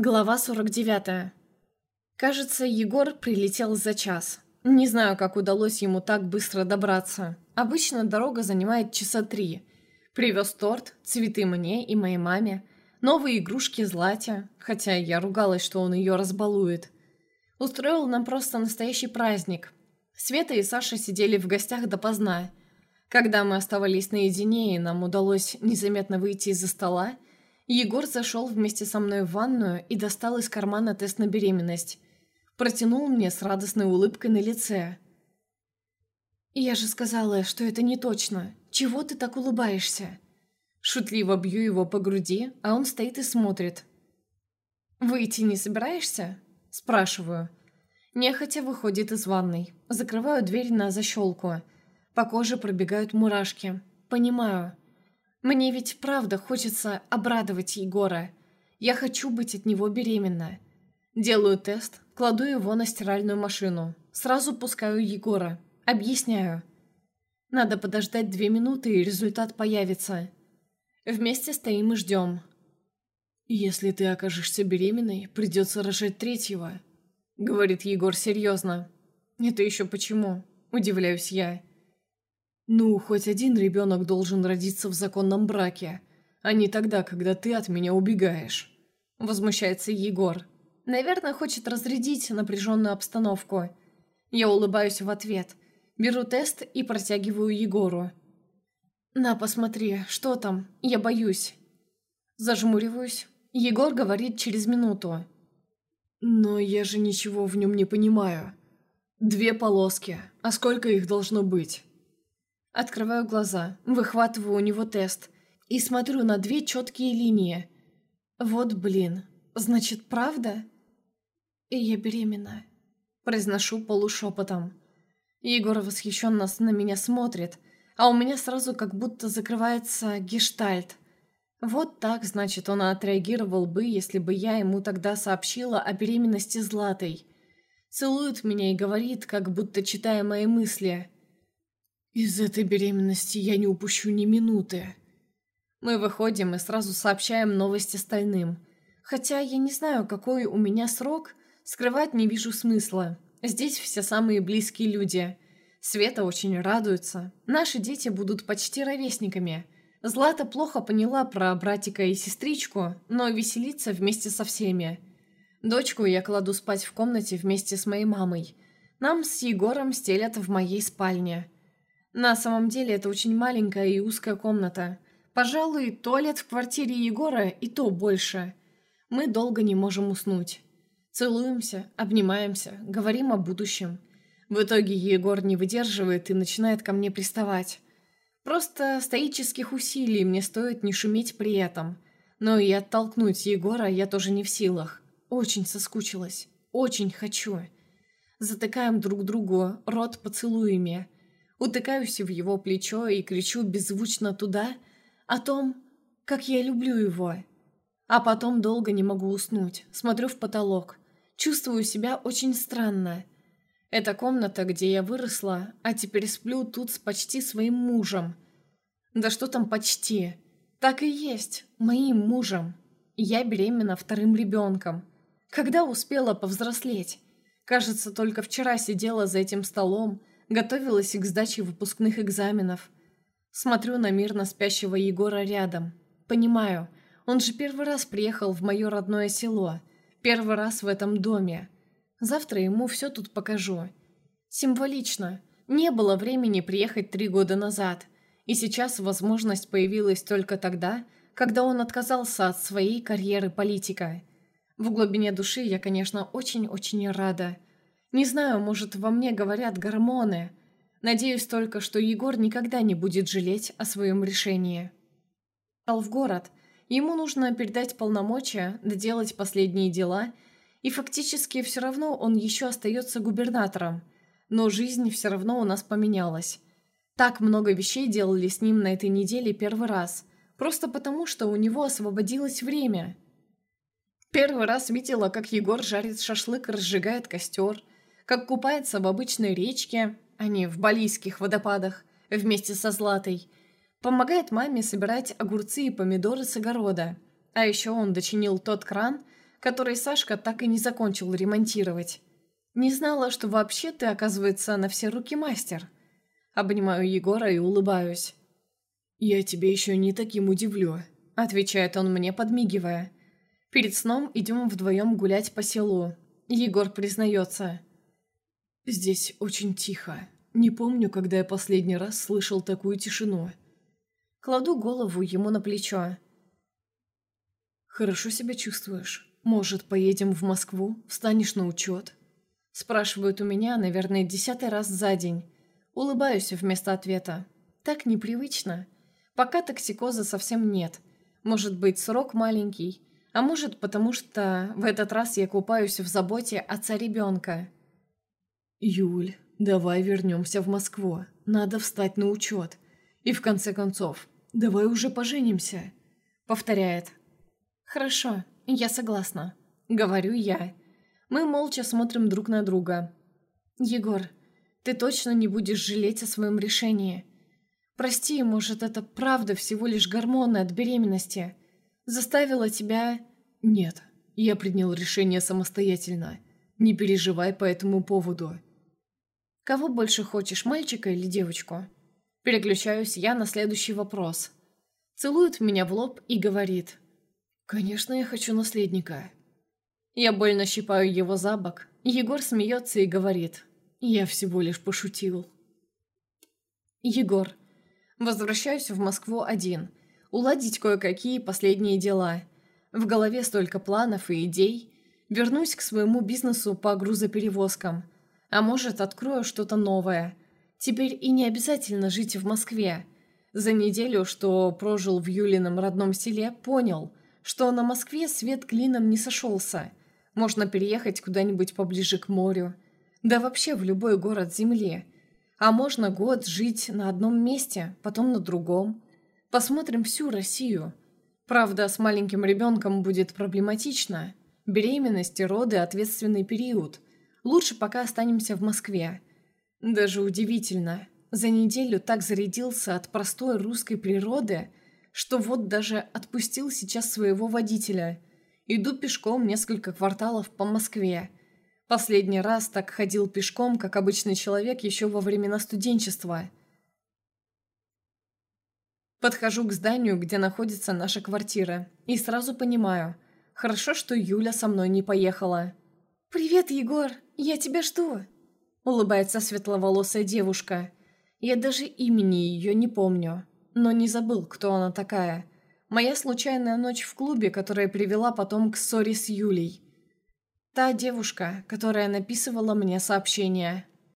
Глава 49. Кажется, Егор прилетел за час. Не знаю, как удалось ему так быстро добраться. Обычно дорога занимает часа три. Привез торт, цветы мне и моей маме, новые игрушки Злате, хотя я ругалась, что он ее разбалует. Устроил нам просто настоящий праздник. Света и Саша сидели в гостях допоздна. Когда мы оставались наедине и нам удалось незаметно выйти из-за стола, Егор зашел вместе со мной в ванную и достал из кармана тест на беременность. Протянул мне с радостной улыбкой на лице. «Я же сказала, что это не точно. Чего ты так улыбаешься?» Шутливо бью его по груди, а он стоит и смотрит. «Выйти не собираешься?» Спрашиваю. Нехотя выходит из ванной. Закрываю дверь на защелку. По коже пробегают мурашки. Понимаю. Мне ведь правда хочется обрадовать Егора. Я хочу быть от него беременна. Делаю тест, кладу его на стиральную машину. Сразу пускаю Егора. Объясняю. Надо подождать две минуты, и результат появится. Вместе стоим и ждем. «Если ты окажешься беременной, придется рожать третьего», — говорит Егор серьезно. «Это еще почему?» — удивляюсь я. «Ну, хоть один ребенок должен родиться в законном браке, а не тогда, когда ты от меня убегаешь», — возмущается Егор. Наверное, хочет разрядить напряженную обстановку. Я улыбаюсь в ответ, беру тест и протягиваю Егору. «На, посмотри, что там? Я боюсь». Зажмуриваюсь. Егор говорит через минуту. «Но я же ничего в нем не понимаю. Две полоски. А сколько их должно быть?» Открываю глаза, выхватываю у него тест и смотрю на две четкие линии. Вот блин, значит, правда? И я беременна. Произношу полушепотом. Егор восхищенно на меня смотрит, а у меня сразу как будто закрывается гештальт. Вот так, значит, он отреагировал бы, если бы я ему тогда сообщила о беременности Златой. Целует меня и говорит, как будто читая мои мысли – из этой беременности я не упущу ни минуты. Мы выходим и сразу сообщаем новость остальным. Хотя я не знаю, какой у меня срок, скрывать не вижу смысла. Здесь все самые близкие люди. Света очень радуется. Наши дети будут почти ровесниками. Злата плохо поняла про братика и сестричку, но веселится вместе со всеми. Дочку я кладу спать в комнате вместе с моей мамой. Нам с Егором стелят в моей спальне. На самом деле это очень маленькая и узкая комната. Пожалуй, туалет в квартире Егора и то больше. Мы долго не можем уснуть. Целуемся, обнимаемся, говорим о будущем. В итоге Егор не выдерживает и начинает ко мне приставать. Просто стоических усилий мне стоит не шуметь при этом. Но и оттолкнуть Егора я тоже не в силах. Очень соскучилась. Очень хочу. Затыкаем друг другу рот поцелуями – утыкаюсь в его плечо и кричу беззвучно туда о том, как я люблю его. А потом долго не могу уснуть, смотрю в потолок, чувствую себя очень странно. Это комната, где я выросла, а теперь сплю тут с почти своим мужем. Да что там почти? Так и есть, моим мужем. Я беременна вторым ребенком. Когда успела повзрослеть? Кажется, только вчера сидела за этим столом, готовилась к сдаче выпускных экзаменов. Смотрю на мирно спящего Егора рядом. Понимаю, он же первый раз приехал в мое родное село. Первый раз в этом доме. Завтра ему все тут покажу. Символично. Не было времени приехать три года назад. И сейчас возможность появилась только тогда, когда он отказался от своей карьеры политика. В глубине души я, конечно, очень-очень рада – не знаю, может, во мне говорят гормоны. Надеюсь только, что Егор никогда не будет жалеть о своем решении. Стал в город. Ему нужно передать полномочия, доделать последние дела, и фактически все равно он еще остается губернатором. Но жизнь все равно у нас поменялась. Так много вещей делали с ним на этой неделе первый раз, просто потому, что у него освободилось время. Первый раз видела, как Егор жарит шашлык и разжигает костер – как купается в обычной речке, а не в балийских водопадах, вместе со Златой. Помогает маме собирать огурцы и помидоры с огорода. А еще он дочинил тот кран, который Сашка так и не закончил ремонтировать. Не знала, что вообще ты, оказывается, на все руки мастер. Обнимаю Егора и улыбаюсь. «Я тебя еще не таким удивлю», — отвечает он мне, подмигивая. Перед сном идем вдвоем гулять по селу. Егор признается. «Здесь очень тихо. Не помню, когда я последний раз слышал такую тишину». Кладу голову ему на плечо. «Хорошо себя чувствуешь? Может, поедем в Москву? Встанешь на учет?» Спрашивают у меня, наверное, десятый раз за день. Улыбаюсь вместо ответа. Так непривычно. Пока токсикоза совсем нет. Может быть, срок маленький. А может, потому что в этот раз я купаюсь в заботе отца ребенка. «Юль, давай вернемся в Москву. Надо встать на учет. И в конце концов, давай уже поженимся», — повторяет. «Хорошо, я согласна», — говорю я. Мы молча смотрим друг на друга. «Егор, ты точно не будешь жалеть о своем решении. Прости, может, это правда всего лишь гормоны от беременности. Заставила тебя...» «Нет, я принял решение самостоятельно. Не переживай по этому поводу». «Кого больше хочешь, мальчика или девочку?» Переключаюсь я на следующий вопрос. Целует меня в лоб и говорит. «Конечно, я хочу наследника». Я больно щипаю его за бок. Егор смеется и говорит. Я всего лишь пошутил. Егор. Возвращаюсь в Москву один. Уладить кое-какие последние дела. В голове столько планов и идей. Вернусь к своему бизнесу по грузоперевозкам. А может, открою что-то новое. Теперь и не обязательно жить в Москве. За неделю, что прожил в Юлином родном селе, понял, что на Москве свет клином не сошелся – можно переехать куда-нибудь поближе к морю. Да вообще в любой город Земли. А можно год жить на одном месте, потом на другом. Посмотрим всю Россию. Правда, с маленьким ребенком будет проблематично. Беременность и роды – ответственный период. Лучше пока останемся в Москве. Даже удивительно. За неделю так зарядился от простой русской природы, что вот даже отпустил сейчас своего водителя – Иду пешком несколько кварталов по Москве. Последний раз так ходил пешком, как обычный человек еще во времена студенчества. Подхожу к зданию, где находится наша квартира, и сразу понимаю, хорошо, что Юля со мной не поехала. «Привет, Егор! Я тебя жду!» Улыбается светловолосая девушка. Я даже имени ее не помню, но не забыл, кто она такая – Моя случайная ночь в клубе, которая привела потом к ссоре с Юлей. Та девушка, которая написывала мне сообщение –